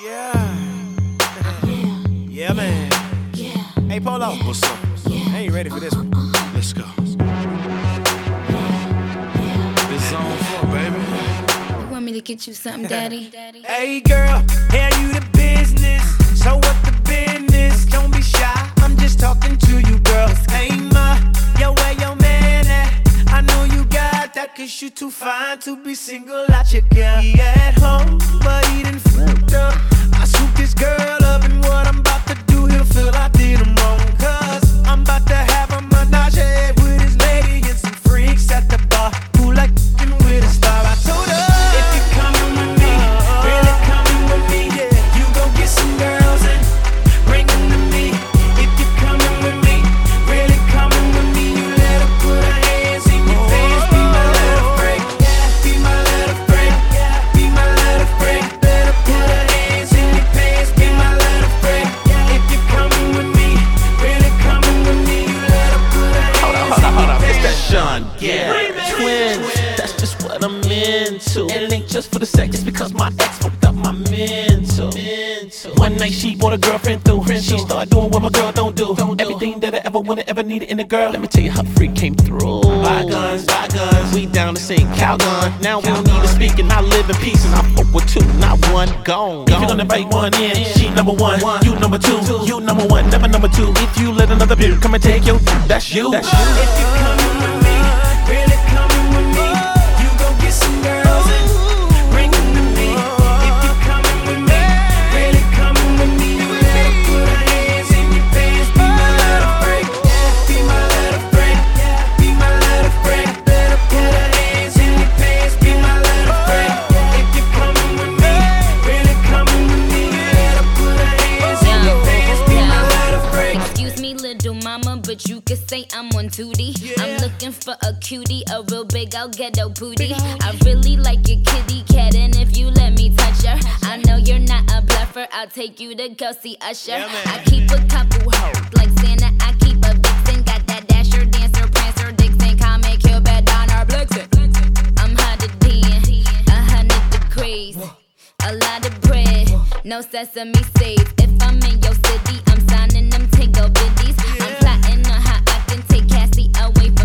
Yeah. Yeah, man. Hey, Polo. What's up? I ain't ready for this one. Let's go. This zone four, baby. You want me to get you something, daddy? Daddy? Hey, girl, hey, you the business. So what the business? Don't be shy. I'm just talking to you, girl. Hey, ma, yo, where your man at? I know you got that, cause you too fine to be single out your girl. He Sean. Yeah. Twins. That's just what I'm into. And it ain't just for the sex, it's because my ex fucked up my mental. One night she brought a girlfriend through. She started doing what my girl don't do. Everything that I ever wanted, ever needed in a girl. Let me tell you how freak came through. By guns, by guns. We down to sing Calgon. Now we don't need to speak and I live in peace. And I fuck with two, not one. Gone. If you're gonna invite one in, she number one. You number two. You number one, never number two. If you let another bitch come and take your, that's you. That's you. Say I'm on duty. I'm looking for a cutie, a real big old ghetto booty. I really like your kitty cat, and if you let me touch her, I know you're not a bluffer. I'll take you to go see Usher. Yeah. I keep a couple hoes like Santa. I keep a vixen, got that dasher, dancer, prancer, Vixen, comet, Cupid, Donner, Blitzen. I'm hotter than a hundred degrees. A lot of bread, no sesame seeds. If I'm in your city, I'm signing them tingle biddies. On can away